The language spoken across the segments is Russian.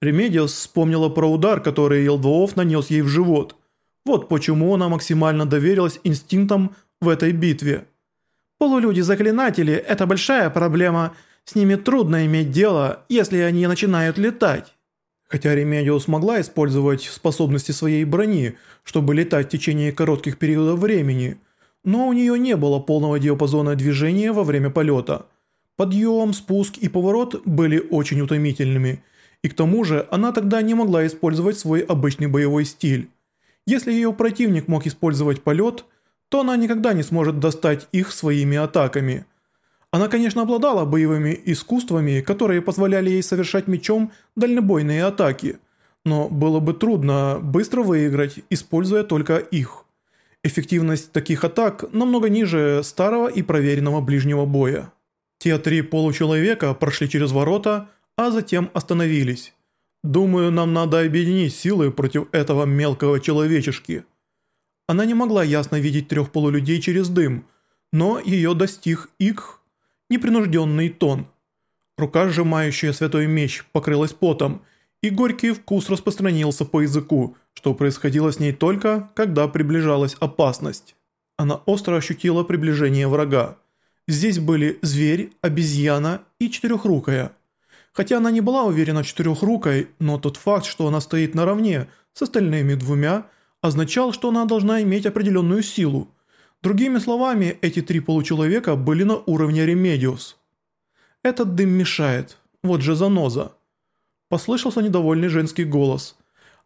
Ремедиус вспомнила про удар, который Ялдваоф нанес ей в живот. Вот почему она максимально доверилась инстинктам в этой битве. Полулюди-заклинатели – это большая проблема. С ними трудно иметь дело, если они начинают летать. Хотя Ремедиус могла использовать способности своей брони, чтобы летать в течение коротких периодов времени, но у нее не было полного диапазона движения во время полета. Подъем, спуск и поворот были очень утомительными, и к тому же она тогда не могла использовать свой обычный боевой стиль. Если ее противник мог использовать полет, то она никогда не сможет достать их своими атаками. Она, конечно, обладала боевыми искусствами, которые позволяли ей совершать мечом дальнобойные атаки, но было бы трудно быстро выиграть, используя только их. Эффективность таких атак намного ниже старого и проверенного ближнего боя. Те три получеловека прошли через ворота, а затем остановились. «Думаю, нам надо объединить силы против этого мелкого человечешки». Она не могла ясно видеть трех полулюдей через дым, но ее достиг их непринужденный тон. Рука, сжимающая святой меч, покрылась потом, и горький вкус распространился по языку, что происходило с ней только, когда приближалась опасность. Она остро ощутила приближение врага. Здесь были зверь, обезьяна и четырехрукая. Хотя она не была уверена четырехрукой, но тот факт, что она стоит наравне с остальными двумя – означал, что она должна иметь определенную силу. Другими словами, эти три получеловека были на уровне Ремедиус. «Этот дым мешает. Вот же заноза». Послышался недовольный женский голос.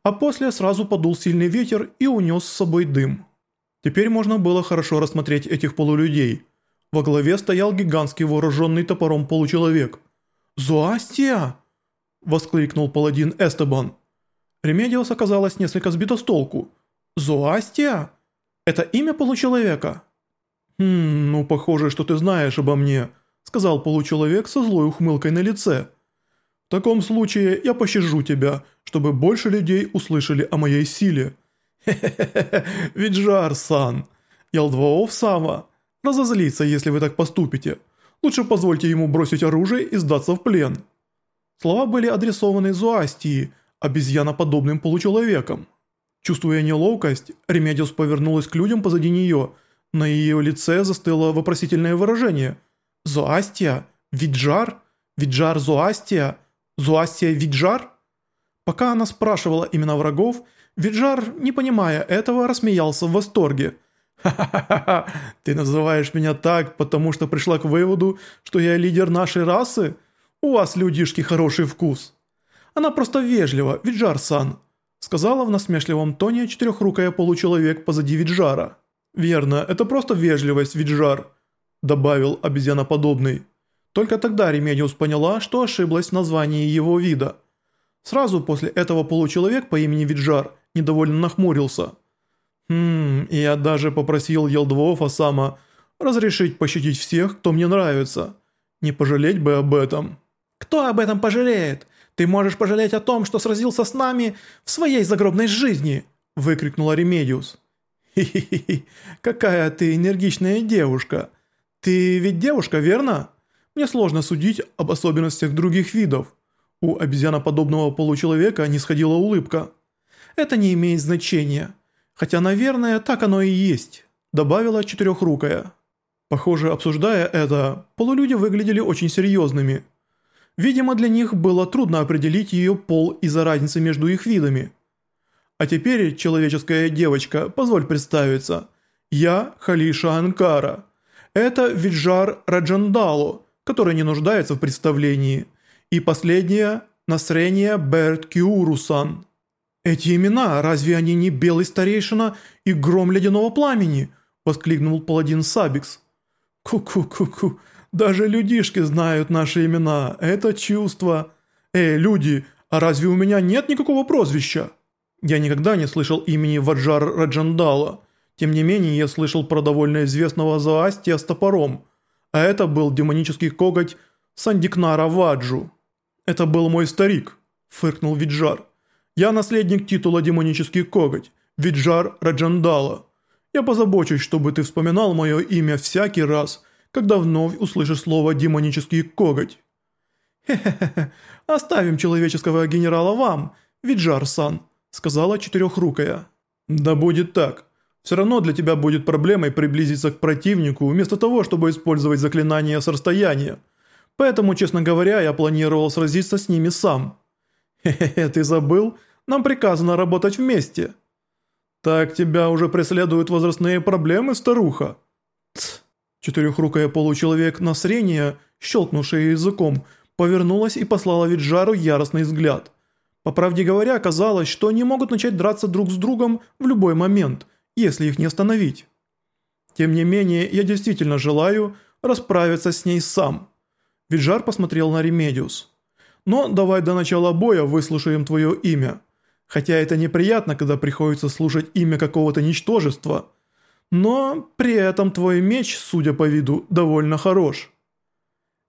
А после сразу подул сильный ветер и унес с собой дым. Теперь можно было хорошо рассмотреть этих полулюдей. Во главе стоял гигантский вооруженный топором получеловек. «Зоастия!» – воскликнул паладин Эстебан. Ремедиус оказалась несколько сбита с толку – Зоастия? Это имя получеловека?» «Хм, ну похоже, что ты знаешь обо мне», сказал получеловек со злой ухмылкой на лице. «В таком случае я пощажу тебя, чтобы больше людей услышали о моей силе». «Хе-хе-хе, Виджар-сан, Ялдваоф-сама, разозлится, если вы так поступите. Лучше позвольте ему бросить оружие и сдаться в плен». Слова были адресованы Зоастии, обезьяноподобным получеловеком. Чувствуя неловкость, Ремедиус повернулась к людям позади нее. На ее лице застыло вопросительное выражение. «Зоастия? Виджар? Виджар Зоастия? Зоастия Виджар?» Пока она спрашивала имена врагов, Виджар, не понимая этого, рассмеялся в восторге. «Ха-ха-ха, ты называешь меня так, потому что пришла к выводу, что я лидер нашей расы? У вас, людишки, хороший вкус». Она просто вежлива, Виджар-сан сказала в насмешливом тоне четырехрукая получеловек позади Виджара. «Верно, это просто вежливость, Виджар», добавил обезьяноподобный. Только тогда Ремедиус поняла, что ошиблась в названии его вида. Сразу после этого получеловек по имени Виджар недовольно нахмурился. «Хм, я даже попросил Елдвофа сама разрешить пощадить всех, кто мне нравится. Не пожалеть бы об этом». «Кто об этом пожалеет? Ты можешь пожалеть о том, что сразился с нами в своей загробной жизни!» – выкрикнула Ремедиус. «Хи-хи-хи, какая ты энергичная девушка! Ты ведь девушка, верно? Мне сложно судить об особенностях других видов». У обезьяноподобного получеловека не сходила улыбка. «Это не имеет значения. Хотя, наверное, так оно и есть», – добавила четырехрукая. Похоже, обсуждая это, полулюди выглядели очень серьезными – Видимо, для них было трудно определить ее пол из-за разницы между их видами. А теперь, человеческая девочка, позволь представиться. Я Халиша Анкара. Это Виджар Раджандало, который не нуждается в представлении. И последняя – Насрения Берт Киурусан. «Эти имена, разве они не Белый Старейшина и Гром Ледяного Пламени?» – воскликнул паладин Сабикс. «Ку-ку-ку-ку, даже людишки знают наши имена, это чувство. Эй, люди, а разве у меня нет никакого прозвища? Я никогда не слышал имени Ваджар Раджандала. Тем не менее, я слышал про довольно известного Зоастия с топором. А это был демонический коготь Сандикнара Ваджу. Это был мой старик, фыркнул Виджар. Я наследник титула демонический коготь, Виджар Раджандала. Я позабочусь, чтобы ты вспоминал мое имя всякий раз, когда вновь услышишь слово «демонический коготь». «Хе-хе-хе, оставим человеческого генерала вам, Виджар-сан», сказала четырехрукая. «Да будет так. Все равно для тебя будет проблемой приблизиться к противнику, вместо того, чтобы использовать заклинания с расстояния. Поэтому, честно говоря, я планировал сразиться с ними сам». «Хе-хе-хе, ты забыл? Нам приказано работать вместе». «Так тебя уже преследуют возрастные проблемы, старуха?» «Тсс». Четырехрукая получеловек Насрения, щелкнувшая языком, повернулась и послала Виджару яростный взгляд. По правде говоря, казалось, что они могут начать драться друг с другом в любой момент, если их не остановить. Тем не менее, я действительно желаю расправиться с ней сам. Виджар посмотрел на Ремедиус. Но давай до начала боя выслушаем твое имя. Хотя это неприятно, когда приходится слушать имя какого-то ничтожества. Но при этом твой меч, судя по виду, довольно хорош.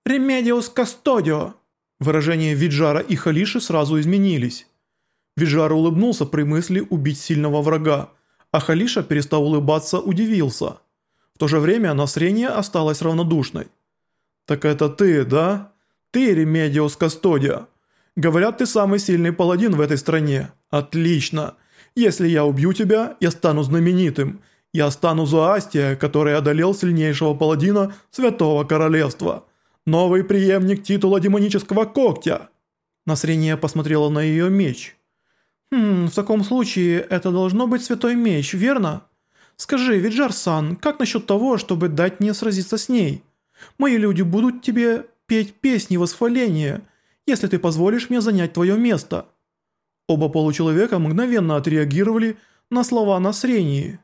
Ремедиус Кастодио. Выражения Виджара и Халиши сразу изменились. Виджар улыбнулся при мысли убить сильного врага, а Халиша, перестал улыбаться, удивился. В то же время Насрения осталась равнодушной. «Так это ты, да? Ты Ремедиус Кастодио. Говорят, ты самый сильный паладин в этой стране. Отлично. Если я убью тебя, я стану знаменитым. Я стану Зоастия, который одолел сильнейшего паладина Святого Королевства. Новый преемник титула демонического когтя». Насрения посмотрела на ее меч. «Хм, в таком случае это должно быть святой меч, верно? Скажи, Виджар-сан, как насчет того, чтобы дать мне сразиться с ней? Мои люди будут тебе петь песни восхваления, если ты позволишь мне занять твое место». Оба получеловека мгновенно отреагировали на слова Насрении.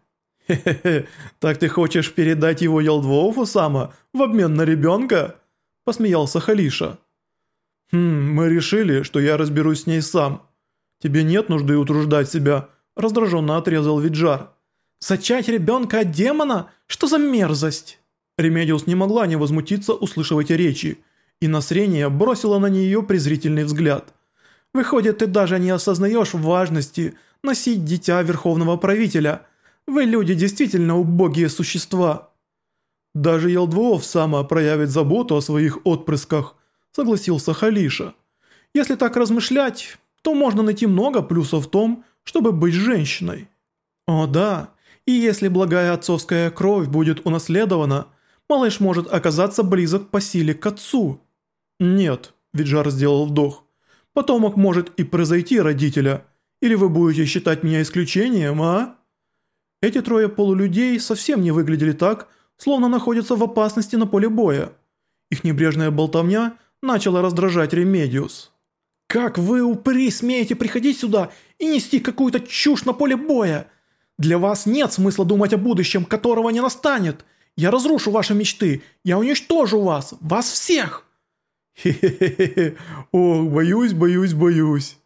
«Хе-хе-хе, так ты хочешь передать его Елдвоуфу Сама в обмен на ребенка?» – посмеялся Халиша. «Хм, мы решили, что я разберусь с ней сам. Тебе нет нужды утруждать себя», – раздраженно отрезал Виджар. «Зачать ребенка от демона? Что за мерзость?» Ремедиус не могла не возмутиться, услышав эти речи, и Насрение бросила на нее презрительный взгляд. «Выходит, ты даже не осознаешь важности носить дитя Верховного Правителя. Вы, люди, действительно убогие существа». «Даже Елдвоов сама проявит заботу о своих отпрысках», – согласился Халиша. «Если так размышлять, то можно найти много плюсов в том, чтобы быть женщиной». «О да, и если благая отцовская кровь будет унаследована, малыш может оказаться близок по силе к отцу». «Нет», – Виджар сделал вдох. «Потомок может и произойти родителя. Или вы будете считать меня исключением, а?» Эти трое полулюдей совсем не выглядели так, словно находятся в опасности на поле боя. Их небрежная болтовня начала раздражать Ремедиус. «Как вы, упыри, смеете приходить сюда и нести какую-то чушь на поле боя? Для вас нет смысла думать о будущем, которого не настанет. Я разрушу ваши мечты, я уничтожу вас, вас всех!» «Хе-хе-хе, ох, боюсь, боюсь, боюсь».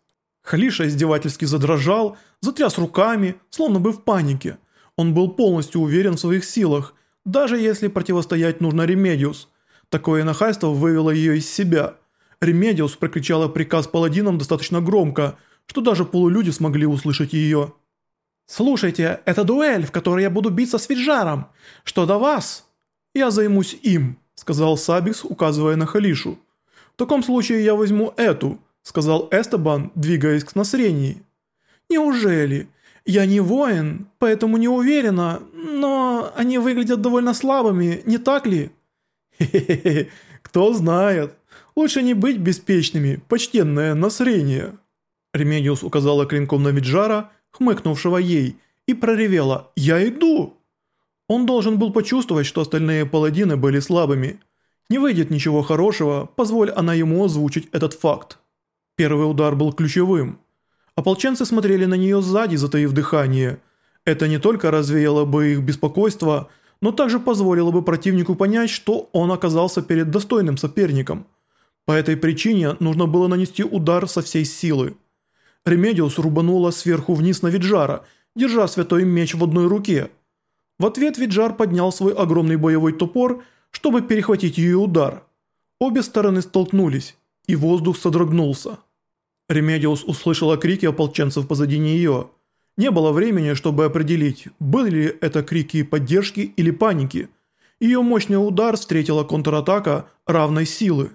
Халиша издевательски задрожал, затряс руками, словно бы в панике. Он был полностью уверен в своих силах – даже если противостоять нужно Ремедиус. Такое нахальство вывело ее из себя. Ремедиус прокричала приказ паладинам достаточно громко, что даже полулюди смогли услышать ее. «Слушайте, это дуэль, в которой я буду биться с Виджаром. Что до вас?» «Я займусь им», — сказал Сабикс, указывая на Халишу. «В таком случае я возьму эту», — сказал Эстебан, двигаясь к Насрении. «Неужели? Я не воин, поэтому не уверена, но они выглядят довольно слабыми, не так ли? Хе-хе-хе, кто знает. Лучше не быть беспечными, почтенная Насрения. Ремедиус указала клинком на Виджара, хмыкнувшего ей, и проревела «Я иду!». Он должен был почувствовать, что остальные паладины были слабыми. Не выйдет ничего хорошего, позволь она ему озвучить этот факт. Первый удар был ключевым. Ополченцы смотрели на нее сзади, затаив дыхание. Это не только развеяло бы их беспокойство, но также позволило бы противнику понять, что он оказался перед достойным соперником. По этой причине нужно было нанести удар со всей силы. Ремедиус рубанула сверху вниз на Виджара, держа святой меч в одной руке. В ответ Виджар поднял свой огромный боевой топор, чтобы перехватить ее удар. Обе стороны столкнулись, и воздух содрогнулся. Ремедиус услышала крики ополченцев позади нее. Не было времени, чтобы определить, были ли это крики поддержки или паники. Ее мощный удар встретила контратака равной силы.